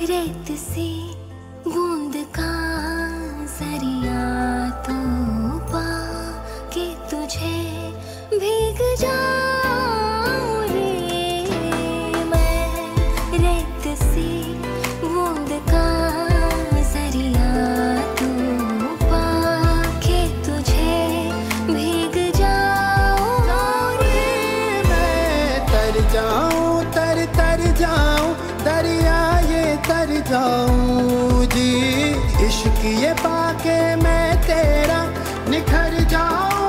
रेत सी बूंद का ज़रिया तो पा के तुझे भीग जाऊँ ये पाके मैं तेरा निखर जाऊँ।